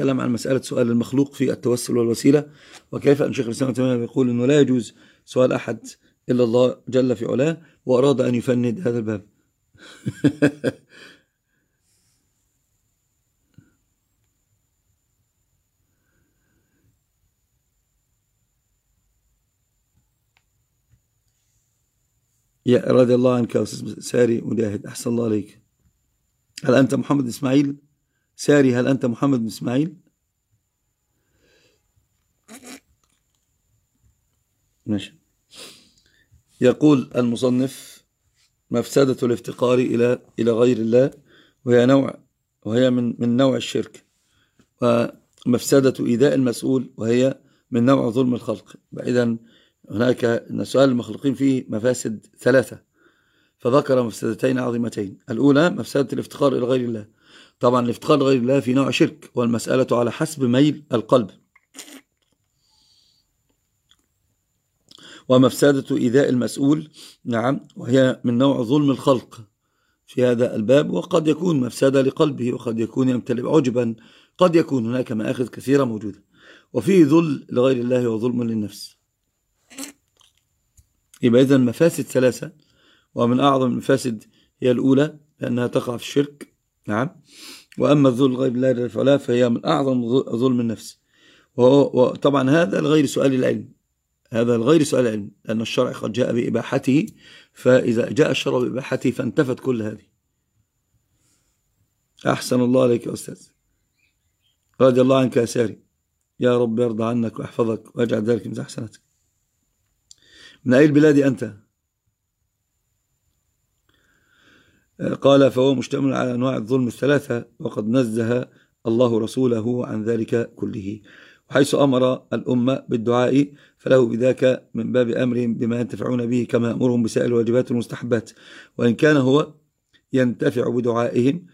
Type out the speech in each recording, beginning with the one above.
نتكلم عن مسألة سؤال المخلوق في التوسل والوسيلة وكيف أن شيخ الإسلام تيمية يقول أنه لا يجوز سؤال أحد إلا الله جل في علاه وأراد أن يفند هذا الباب. يا رضي الله عنك يا أستاذ ساري مجاهد أحسن الله عليك. هل أنت محمد إسماعيل؟ ساري هل أنت محمد إسماعيل؟ ماشي. يقول المصنف مفسدة الافتقار إلى إلى غير الله وهي نوع وهي من من نوع الشرك ومفسدة إيذاء المسؤول وهي من نوع ظلم الخلق. إذا هناك سؤال المخلوقين فيه مفاسد ثلاثة فذكر مفسدتين عظيمتين. الأولى مفسدة الافتقار إلى غير الله. طبعا الافتقار إلى غير الله في نوع شرك والمسألة على حسب ميل القلب. ومفسدة إيذاء المسؤول نعم وهي من نوع ظلم الخلق في هذا الباب وقد يكون مفسدة لقلبه وقد يكون يمتلئ عجبا قد يكون هناك مآخذ كثيرة موجودة. وفيه ذل لغير الله وظلم للنفس. يبقى إذن مفاسد ثلاثة ومن أعظم المفاسد هي الأولى لأنها تقع في الشرك. نعم. وأما الذل غير الله للفعلاء فهي من أعظم ظلم النفس. وطبعا هذا لغير سؤال العلم. هذا الغير سؤال العلم. لأن الشرع قد جاء بإباحته فإذا جاء الشرع بإباحته فانتفت كل هذه. أحسن الله عليك يا أستاذ. رضي الله عنك يا ساري. يا رب يرضى عنك ويحفظك واجعل ذلك من أحسنتك. من أي البلاد أنت؟ قال فهو مشتمل على أنواع الظلم الثلاثة وقد نزه الله رسوله عن ذلك كله. وحيث أمر الأمة بالدعاء فله بذاك من باب أمرهم بما ينتفعون به كما أمرهم بسائر الواجبات والمستحبات وإن كان هو ينتفع بدعائهم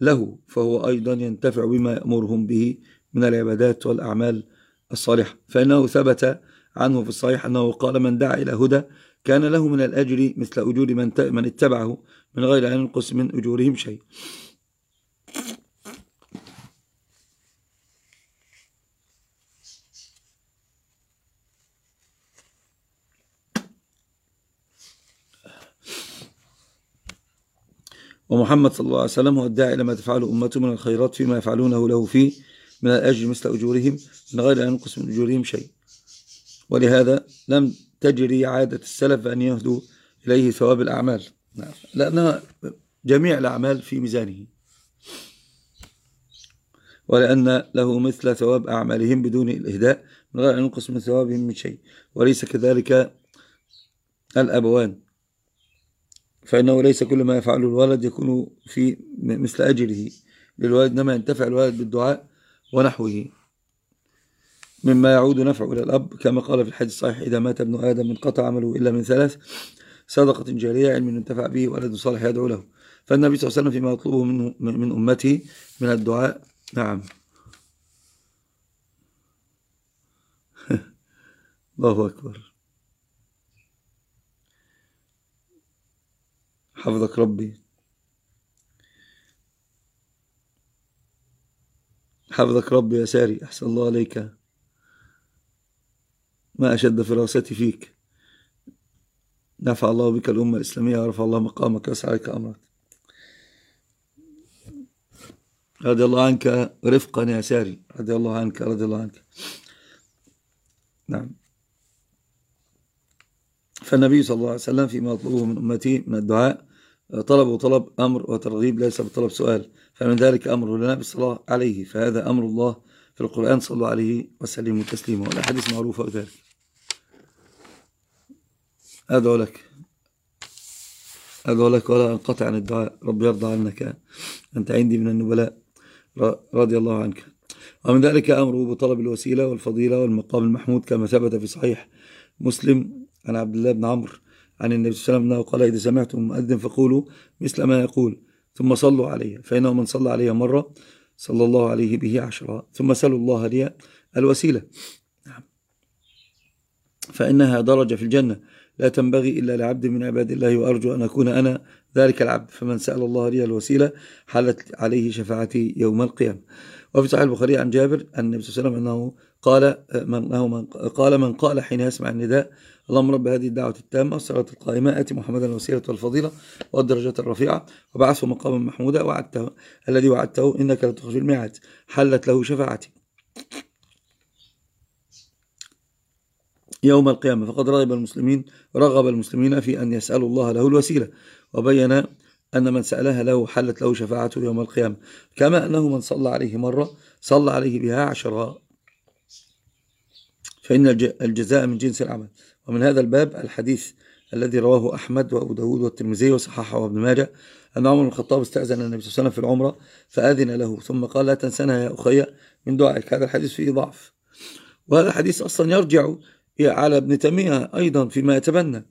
له فهو أيضا ينتفع بما يأمرهم به من العبادات والأعمال الصالحة. فإنه ثبت عنه في الصحيح أنه قال من دعا إلى هدى كان له من الأجر مثل أجور من, من اتبعه من غير أن ينقص من أجورهم شيء. ومحمد صلى الله عليه وسلم هو الداعي لما تفعله أمته من الخيرات فيما يفعلونه له فيه من الأجر مثل أجورهم من غير أن ينقص من أجورهم شيء. ولهذا لم تجري عادة السلف أن يهدوا إليه ثواب الأعمال. نعم. لأنها جميع الأعمال في ميزانه. ولأن له مثل ثواب أعمالهم بدون الإهداء من غير أن ينقص من ثوابهم من شيء. وليس كذلك الأبوان. فإنه ليس كل ما يفعله الولد يكون في مثل أجره للولد إنما ينتفع الولد بالدعاء ونحوه. مما يعود نفعه إلى الأب كما قال في الحديث الصحيح إذا مات ابن آدم من قطع عمله إلا من ثلاث صدقة جارية علم ينتفع به ولد صالح يدعو له. فالنبي صلى الله عليه وسلم فيما يطلبه منه من أمته من الدعاء. نعم. الله أكبر. حفظك ربي. حفظك ربي يا ساري أحسن الله عليك. ما أشد فراستي فيك. نفع الله بك الأمة الإسلامية ورفع الله مقامك وسعيك أمرك. رضي الله عنك رفقا يا ساري رضي الله عنك رضي الله عنك. نعم. فالنبي صلى الله عليه وسلم فيما يطلبه من أمتي من الدعاء طلب طلب أمر وترغيب ليس بطلب سؤال فمن ذلك أمر لنا بالصلاة عليه فهذا أمر الله في القرآن صلى الله عليه وسلم تسليما والأحاديث معروفة ذلك أدعو لك أدعو لك ولا أنقطع عن الدعاء. رب يرضى عنك. أنت عندي من النبلاء. رضي الله عنك. ومن ذلك أمره بطلب الوسيلة والفضيلة والمقام المحمود كما ثبت في صحيح مسلم عن عبد الله بن عمرو عن النبي صلى الله عليه وسلم قال إذا سمعتم المؤذن فقولوا مثل ما يقول. ثم صلوا عليه. فإنه من صلى عليه مرة صلى الله عليه به عشرة. ثم سلوا الله لي الوسيلة. نعم. فإنها درجة في الجنة. لا تنبغي إلا لعبد من عباد الله وأرجو أن أكون أنا ذلك العبد فمن سأل الله لي الوسيلة حلت عليه شفاعتي يوم القيامة. وفي صحيح البخاري عن جابر أن النبي صلى الله عليه وسلم أنه قال من, قال من قال حين يسمع النداء اللهم رب هذه الدعوة التامة الصلاة القائمة آتي محمدا الوسيلة والفضيلة والدرجة الرفيعة وبعثه مقاما محمودا وعدته الذي وعدته إنك لتخرج الميعاد حلت له شفاعتي. يوم القيامة. فقد رغب المسلمين رغب المسلمين في أن يسألوا الله له الوسيلة. وبين أن من سألها له حلت له شفاعته يوم القيامة. كما أنه من صلى عليه مرة صلى عليه بها عشرة فإن الجزاء من جنس العمل ومن هذا الباب الحديث الذي رواه أحمد وأبو داود والترمذي وصححه وابن ماجه أن عمر بن الخطاب استأذن النبي صلى الله عليه وسلم في العمرة فأذن له. ثم قال لا تنسنا يا أخي من دعائك. هذا الحديث فيه ضعف. وهذا الحديث أصلا يرجع على ابن تيمية أيضا فيما يتبنى.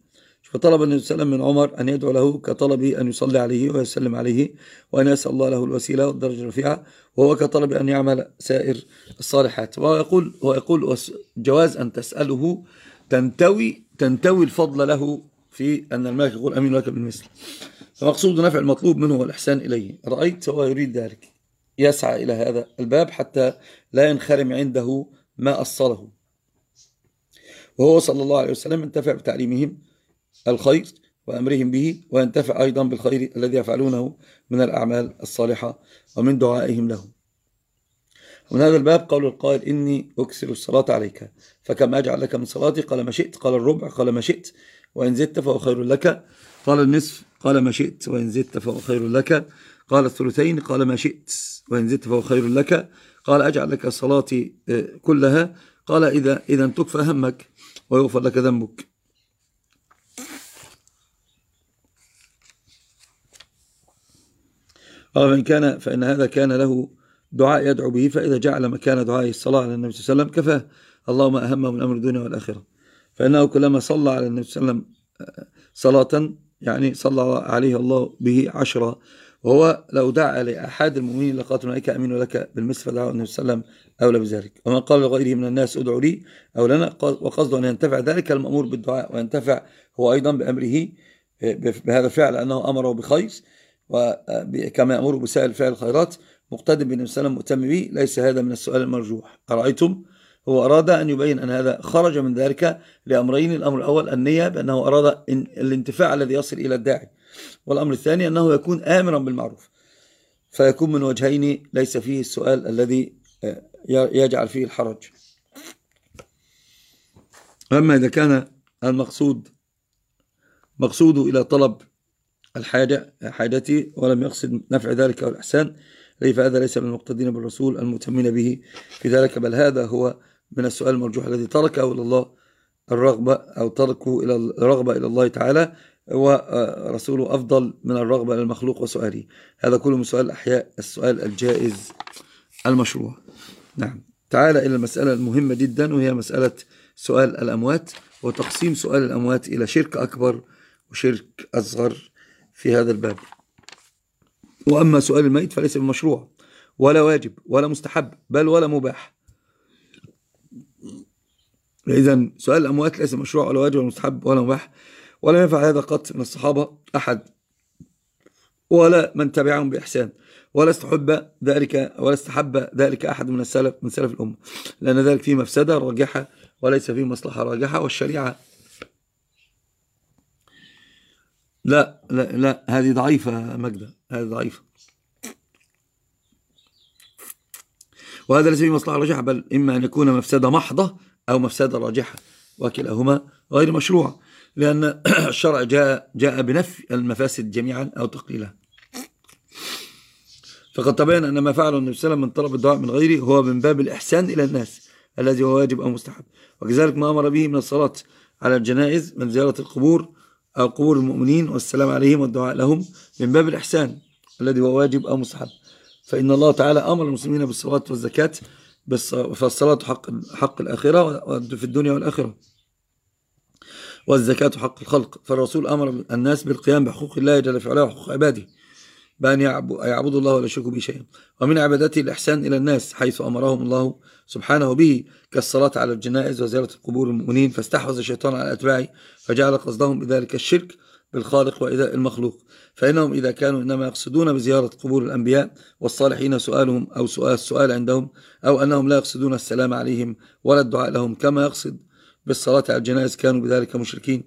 فطلب النبي صلى الله عليه وسلم من عمر أن يدعو له كطلبه أن يصلي عليه ويسلم عليه وأن يسأل الله له الوسيلة والدرجة الرفيعة وهو كطلب أن يعمل سائر الصالحات. وهو يقول, هو يقول جواز أن تسأله تنتوي تنتوي الفضل له في أن الملك يقول أمين لك بالمثل فمقصود نفع المطلوب منه والإحسان إليه. رأيت هو يريد ذلك. يسعى إلى هذا الباب حتى لا ينخرم عنده ما أصله. وهو صلى الله عليه وسلم انتفع بتعليمهم الخير وأمرهم به وينتفع أيضا بالخير الذي يفعلونه من الأعمال الصالحة ومن دعائهم لهم ومن هذا الباب قول القائل إني أكثر الصلاة عليك فكم أجعل لك من صلاتي؟ قال ما شئت. قال الربع. قال ما شئت. وإن زدت فهو خير لك. قال النصف. قال ما شئت. وإن زدت فهو خير لك. قال الثلثين. قال ما شئت. وإن زدت فهو خير لك. قال أجعل لك صلاتي آه، كلها. قال إذا, إذا تكفى همك ويغفر لك ذنبك. قال فإن كان فإن هذا كان له دعاء يدعو به فإذا جعل مكان دعائه الصلاة على النبي صلى الله عليه وسلم كفاه. اللهم أهمه من أمر الدنيا والآخرة. فإنه كلما صلى على النبي صلى الله عليه وسلم آه، صلاة يعني صلى عليه الله به عشرة وهو لو دعا لأحد المؤمنين لقاتل ملائكة أمين لك بالمثل فدعا النبي صلى الله عليه وسلم أولى بذلك. ومن قال لغيره من الناس ادعوا لي أو لنا وقصده أن ينتفع ذلك المأمور بالدعاء وينتفع هو أيضا بأمره بهذا الفعل أنه أمره بخير وكما يأمر بسائل فعل الخيرات مقتدم بالنبي صلى الله عليه وسلم مهتم به ليس هذا من السؤال المرجوح. أرأيتم؟ هو أراد أن يبين أن هذا خرج من ذلك لأمرين الأمر الأول النية بأنه أراد الانتفاع الذي يصل إلى الداعي والأمر الثاني أنه يكون آمرا بالمعروف. فيكون من وجهين ليس فيه السؤال الذي آه، يجعل فيه الحرج. أما إذا كان المقصود مقصود إلى طلب الحاجة حاجتي ولم يقصد نفع ذلك أو الإحسان فهذا ليس من المقتدين بالرسول المتمين به في ذلك بل هذا هو من السؤال المرجوح الذي تركه إلى الله الرغبة أو تركه إلى الرغبة إلى الله تعالى ورسوله أفضل من الرغبة إلى المخلوق وسؤاله. هذا كله من سؤال الأحياء السؤال الجائز المشروع. نعم. تعال إلى المسألة المهمة جدا وهي مسألة سؤال الأموات وتقسيم سؤال الأموات إلى شرك أكبر وشرك أصغر في هذا الباب. وأما سؤال الميت فليس بمشروع ولا واجب ولا مستحب بل ولا مباح. إذا سؤال الأموات ليس مشروع ولا واجب ولا مستحب ولا مباح ولم يفعل هذا قط من الصحابة أحد ولا من تبعهم بإحسان ولا استحب ذلك ولا استحب ذلك أحد من السلف من سلف الأمة لأن ذلك فيه مفسدة راجحة وليس فيه مصلحة راجحة والشريعة لا لا لا هذه ضعيفة مجدة هذه ضعيفة. وهذا ليس فيه مصلحة راجحة بل إما أن يكون مفسدة محضة أو مفسدة راجحة وكلاهما غير مشروع لأن الشرع جاء, جاء بنفي المفاسد جميعا أو تقليلها فقد تبين أن ما فعله النبي صلى الله عليه وسلم من طلب الدعاء من غيره هو من باب الإحسان إلى الناس الذي هو واجب أو مستحب. وكذلك ما أمر به من الصلاة على الجنائز من زيارة القبور أو قبور المؤمنين والسلام عليهم والدعاء لهم من باب الإحسان الذي هو واجب أو مستحب. فإن الله تعالى أمر المسلمين بالصلاة والزكاة فالصلاة حق, حق الآخرة في الدنيا والآخرة. والزكاة حق الخلق. فالرسول أمر الناس بالقيام بحقوق الله جل في علاه وحقوق عباده بأن يعبدوا الله ولا يشركوا به شيئا. ومن عبادته الإحسان إلى الناس حيث أمرهم الله سبحانه به كالصلاة على الجنائز وزيارة القبور المؤمنين فاستحوذ الشيطان على أتباعه فجعل قصدهم بذلك الشرك بالخالق وإذاء المخلوق. فإنهم إذا كانوا إنما يقصدون بزيارة قبور الأنبياء والصالحين سؤالهم أو سؤال السؤال عندهم أو أنهم لا يقصدون السلام عليهم ولا الدعاء لهم كما يقصد بالصلاة على الجنائز كانوا بذلك مشركين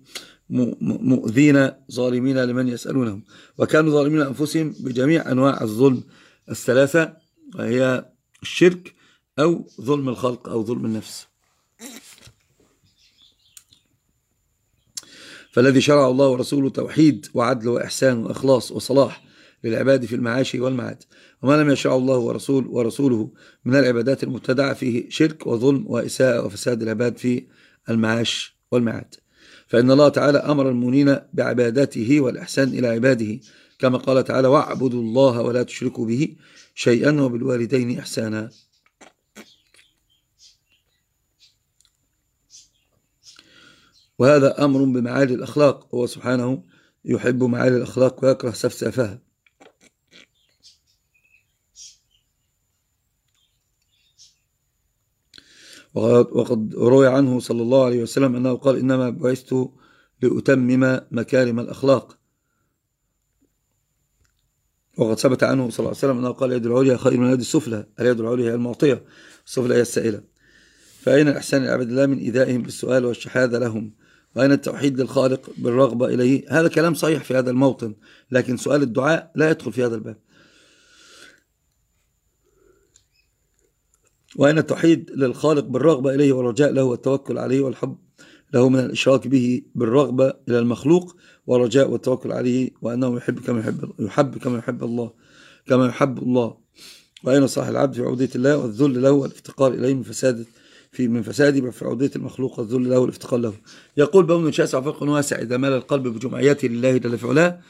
مؤذين ظالمين لمن يسألونهم. وكانوا ظالمين أنفسهم بجميع أنواع الظلم الثلاثة وهي الشرك أو ظلم الخلق أو ظلم النفس. فالذي شرع الله ورسوله توحيد وعدل وإحسان وإخلاص وصلاح للعباد في المعاش والمعاد. وما لم يشرع الله ورسول ورسوله من العبادات المبتدعة فيه شرك وظلم وإساءة وفساد العباد في المعاش والمعاد. فإن الله تعالى أمر المؤمنين بعبادته والإحسان إلى عباده كما قال تعالى واعبدوا الله ولا تشركوا به شيئا وبالوالدين إحسانا. وهذا أمر بمعالي الأخلاق. هو سبحانه يحب معالي الأخلاق ويكره سفسافها وقد روي عنه صلى الله عليه وسلم أنه قال إنما بعثت لأتمم مكارم الأخلاق. وقد ثبت عنه صلى الله عليه وسلم أنه قال اليد العليا خير من اليد السفلى اليد العليا هي المعطية السفلى هي السائلة. فأين الإحسان لعبد الله من إيذائهم بالسؤال والشحاذة لهم؟ وأين التوحيد للخالق بالرغبة إليه. هذا كلام صحيح في هذا الموطن لكن سؤال الدعاء لا يدخل في هذا الباب. وأين التوحيد للخالق بالرغبة إليه والرجاء له والتوكل عليه والحب له من الإشراك به بالرغبة إلى المخلوق والرجاء والتوكل عليه وأنه يحب كما يحب, يحب كما يحب الله كما يحب الله. وأين صلاح العبد في عبودية الله والذل له والافتقار إليه من فساد في من فساد في عبودية المخلوق والذل له والافتقار له. يقول بون شاسع فقه واسع إذا مال القلب بجمعيته لله جل في علاه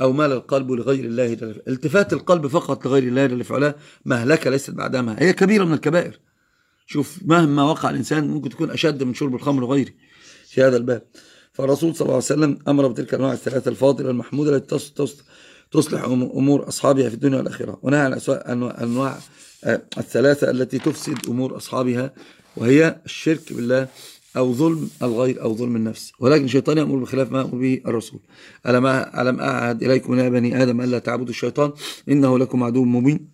أو مال القلب لغير الله جل في التفات القلب فقط لغير الله جل في علاه مهلكة ليست بعدها هي كبيرة من الكبائر. شوف مهما وقع الإنسان ممكن تكون أشد من شرب الخمر وغيره. في هذا الباب. فالرسول صلى الله عليه وسلم أمر بتلك الأنواع الثلاثة الفاضلة المحمودة التي تصلح أمور أصحابها في الدنيا والآخرة. ونهى عن أنواع الثلاثة التي تفسد أمور أصحابها وهي الشرك بالله أو ظلم الغير أو ظلم النفس. ولكن الشيطان يأمر بخلاف ما أمر به الرسول. ألم ألم أعهد إليكم يا بني آدم ألا تعبدوا الشيطان؟ إنه لكم عدو مبين.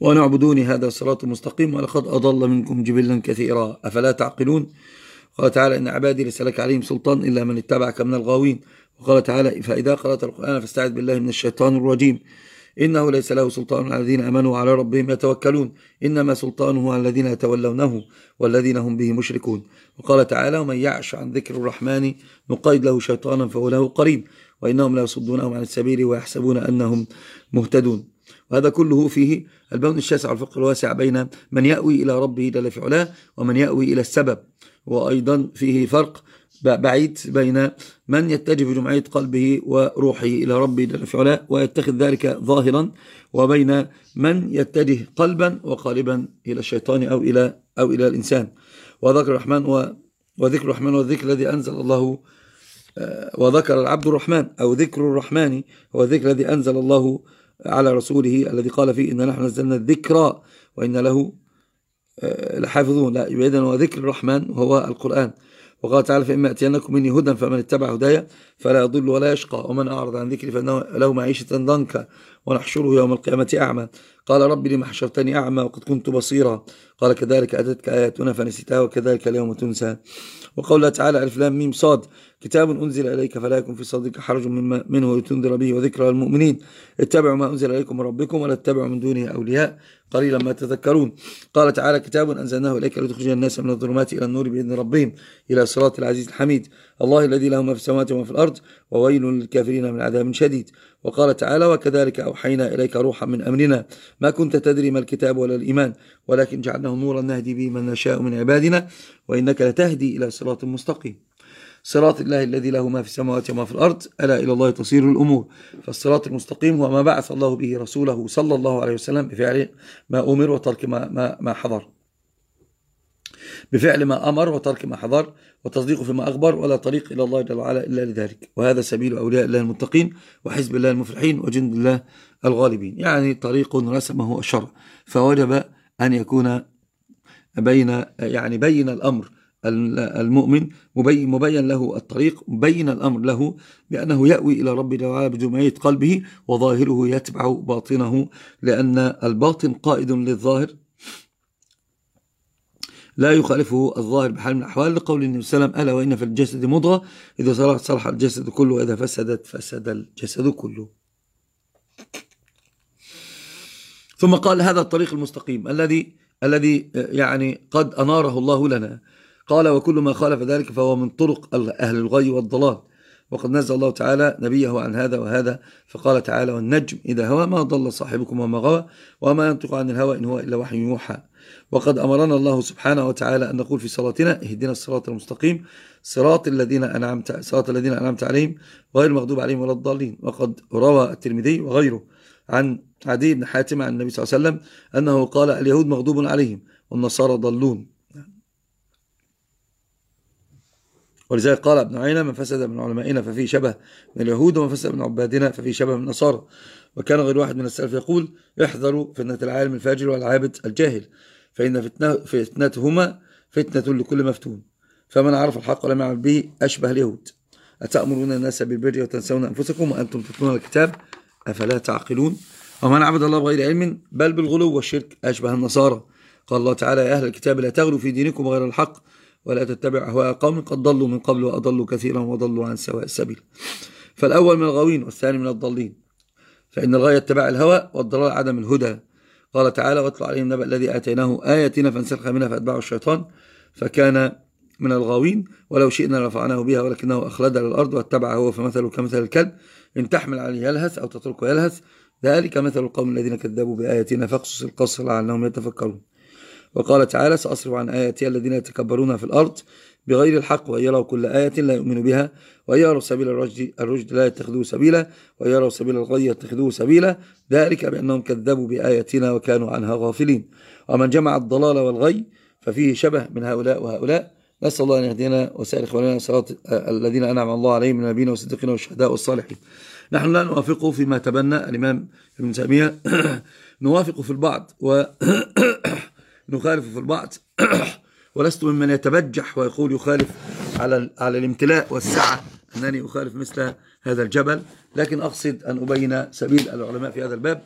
وأن اعبدوني هذا صراط مستقيم. ولقد أضل منكم جبلا كثيرا. أفلا تعقلون؟ قال تعالى إن عبادي ليس لك عليهم سلطان إلا من اتبعك من الغاوين. وقال تعالى فإذا قرأت القرآن فاستعذ بالله من الشيطان الرجيم. إنه ليس له سلطان على الذين أمنوا وعلى ربهم يتوكلون. إنما سلطانه على الذين يتولونه والذين هم به مشركون. وقال تعالى ومن يعش عن ذكر الرحمن نقيد له شيطانا فهو له قريب. وإنهم لا يصدونهم عن السبيل ويحسبون أنهم مهتدون. وهذا كله فيه البون الشاسع والفقه الواسع بين من يأوي إلى ربه جل في ومن يأوي إلى السبب. وأيضا فيه فرق بعيد بين من يتجه في جمعية قلبه وروحه إلى ربه جل في علاه ويتخذ ذلك ظاهرا وبين من يتجه قلبا وقالبا إلى الشيطان أو إلى أو إلى الإنسان. وذكر الرحمن وذكر الرحمن والذكر الذي أنزل الله آه، وذكر العبد الرحمن أو ذكر الرحمن هو الذكر الذي أنزل الله على رسوله الذي قال فيه إن نحن نزلنا الذكرى وإن له آه، لحافظون. لا يبقى إذن هو ذكر الرحمن وهو القرآن. وقال تعالى فإما أتينكم مني هدى فمن اتبع هدايا فلا يضل ولا يشقى. ومن أعرض عن ذكري فإنه له معيشة ضنكا. ونحشره يوم القيامة أعمى. قال ربي لما حشرتني أعمى وقد كنت بصيرا. قال كذلك أتتك آياتنا فنسيتها وكذلك اليوم تنسى. وقال الله تعالى ألف لام ميم صاد. كتاب أنزل إليك فلا يكن في صدرك حرج منه لتنذر به وذكرى للمؤمنين. اتبعوا ما أنزل إليكم من ربكم ولا تتبعوا من دونه أولياء. قليلا ما تذكرون. قال تعالى كتاب أنزلناه إليك لتخرج الناس من الظلمات إلى النور بإذن ربهم إلى صراط العزيز الحميد. الله الذي له ما في السماوات وما في الأرض وويل للكافرين من عذاب شديد. وقال تعالى وكذلك أوحينا إليك روحا من أمرنا ما كنت تدري ما الكتاب ولا الإيمان ولكن جعلناه نورا نهدي به من نشاء من عبادنا وإنك لتهدي إلى صراط مستقيم. صراط الله الذي له ما في السماوات وما في الأرض ألا إلى الله تصير الأمور. فالصراط المستقيم هو ما بعث الله به رسوله صلى الله عليه وسلم بفعل ما أمر وترك ما, ما, ما حضر. بفعل ما أمر وترك ما حضر وتصديق فيما أخبر ولا طريق إلى الله جل وعلا إلا لذلك. وهذا سبيل أولياء الله المتقين وحزب الله المفلحين وجند الله الغالبين. يعني طريق رسمه الشرع. فوجب أن يكون بين يعني بين الأمر المؤمن مبين, مبين له الطريق مبين الأمر له بأنه يأوي إلى رب جل بجمعية قلبه وظاهره يتبع باطنه لأن الباطن قائد للظاهر لا يخالفه الظاهر بحال من الأحوال لقول النبي صلى الله عليه وسلم ألا وإن في الجسد مضغة؟ إذا صلحت صلح الجسد كله وإذا فسدت فسد الجسد كله. ثم قال هذا الطريق المستقيم الذي الذي يعني قد أناره الله لنا. قال وكل ما خالف ذلك فهو من طرق أهل الغي والضلال. وقد نزل الله تعالى نبيه عن هذا وهذا فقال تعالى والنجم إذا هوى ما ضل صاحبكم وما غوى وما ينطق عن الهوى إن هو إلا وحي يوحى. وقد أمرنا الله سبحانه وتعالى أن نقول في صلاتنا اهدنا الصراط المستقيم صراط الذين أنعمت صراط الذين أنعمت عليهم غير المغضوب عليهم ولا الضالين. وقد روى الترمذي وغيره عن عدي بن حاتم عن النبي صلى الله عليه وسلم أنه قال اليهود مغضوب عليهم والنصارى ضلون ولذلك قال ابن عينة من فسد من علمائنا ففيه شبه من اليهود ومن فسد من عبادنا ففيه شبه من النصارى. وكان غير واحد من السلف يقول احذروا فتنة العالم الفاجر والعابد الجاهل فإن فتنة فتنتهما فتنة لكل مفتون فمن عرف الحق ولم يعمل به أشبه اليهود. أتأمرون الناس بالبر وتنسون أنفسكم وأنتم تتلون الكتاب؟ أفلا تعقلون؟ ومن عبد الله بغير علم بل بالغلو والشرك أشبه النصارى. قال الله تعالى يا أهل الكتاب لا تغلوا في دينكم غير الحق ولا تتبع أهواء قوم قد ضلوا من قبل وأضلوا كثيرا وضلوا عن سواء السبيل. فالأول من الغاوين والثاني من الضالين. فإن الغاية اتباع الهوى والضلال عدم الهدى. قال تعالى واتلو عليهم نبأ الذي آتيناه آياتنا فانسلخ منها فأتبعه الشيطان. فكان من الغاوين ولو شئنا لرفعناه بها ولكنه أخلد للأرض واتبع هو فمثله كمثل الكلب. إن تحمل عليه يلهث أو تتركه يلهث. ذلك مثل القوم الذين كذبوا بآياتنا فاقصص القصص لعلهم يتفكرون. وقال تعالى سأصرف عن آياتي الذين يتكبرون في الأرض بغير الحق وأن يروا كل آية لا يؤمن بها وأن يروا سبيل الرشد, الرشد لا يتخذوه سبيلا وأن يروا سبيل الغي يتخذوه سبيلا ذلك بأنهم كذبوا بآياتنا وكانوا عنها غافلين. ومن جمع الضلال والغي ففيه شبه من هؤلاء وهؤلاء. نسأل الله أن يهدينا وسائر إخواننا صراط الذين أنعم الله عليهم من النبيين والصديقين والشهداء والصالحين. نحن لا نوافقه فيما تبنى الإمام ابن تيمية. نوافق في البعض ونخالف في البعض. ولست ممن يتبجح ويقول يخالف على على الامتلاء والسعة أنني أخالف مثل هذا الجبل. لكن أقصد أن أبين سبيل العلماء في هذا الباب.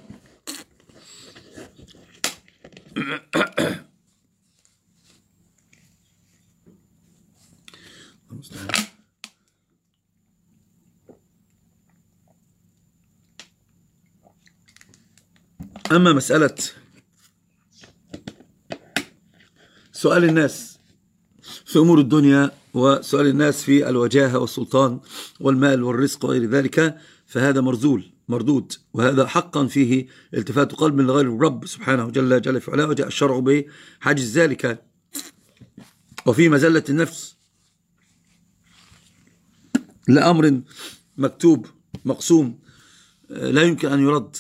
أما مسألة سؤال الناس في أمور الدنيا وسؤال الناس في الوجاهة والسلطان والمال والرزق وغير ذلك فهذا مرزول مردود وهذا حقا فيه التفات قلب من غير الرب سبحانه جل جل في علاه وجاء الشرع بحجز ذلك. وفي مزلة النفس لأمر مكتوب مقسوم لا يمكن أن يرد.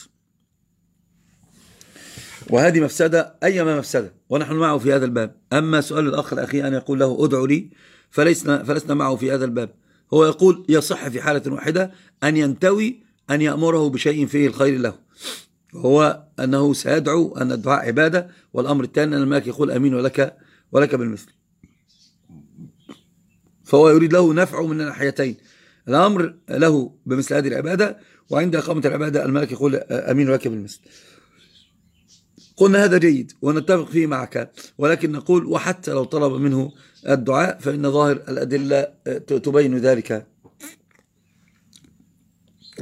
وهذه مفسدة أيما مفسدة ونحن معه في هذا الباب. أما سؤال الأخ الأخي أن يقول له ادعو لي فلسنا, فلسنا معه في هذا الباب. هو يقول يصح في حالة واحدة أن ينتوي أن يأمره بشيء فيه الخير له. وهو أنه سيدعو أن الدعاء عبادة والأمر الثاني أن الملك يقول أمين ولك ولك بالمثل. فهو يريد له نفع من الناحيتين. الأمر له بمثل هذه العبادة وعند إقامة العبادة الملك يقول أمين ولك بالمثل. قلنا هذا جيد ونتفق فيه معك ولكن نقول وحتى لو طلب منه الدعاء فإن ظاهر الأدلة تبين ذلك.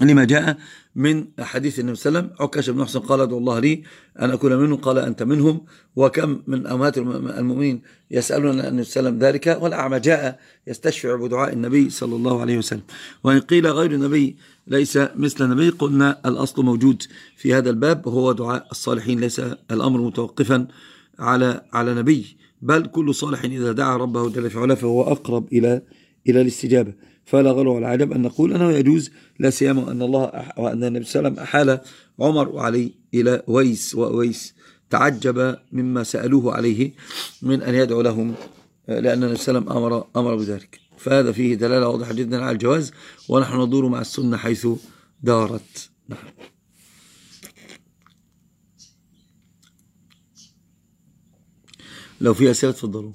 لما جاء من حديث النبي صلى الله عليه وسلم عكاش بن محسن قال ادعو الله لي أن أكون منهم قال أنت منهم. وكم من أمهات المؤمنين يسألون النبي صلى الله عليه وسلم ذلك والأعمى جاء يستشفع بدعاء النبي صلى الله عليه وسلم. وإن قيل غير النبي ليس مثل النبي قلنا الأصل موجود في هذا الباب وهو دعاء الصالحين ليس الأمر متوقفا على على نبي بل كل صالح إذا دعا ربه جل في فهو أقرب إلى إلى الاستجابة. فلا غلو ولا عجب أن نقول أنه يجوز لا سيما أن الله وأن النبي صلى الله عليه وسلم أحال عمر وعلي إلى ويس وأويس تعجب مما سألوه عليه من أن يدعو لهم آه، لأن النبي صلى الله عليه وسلم أمر, أمر بذلك. فهذا فيه دلالة واضحة جدا على الجواز ونحن ندور مع السنة حيث دارت. نعم. لو في أسئلة تفضلوا.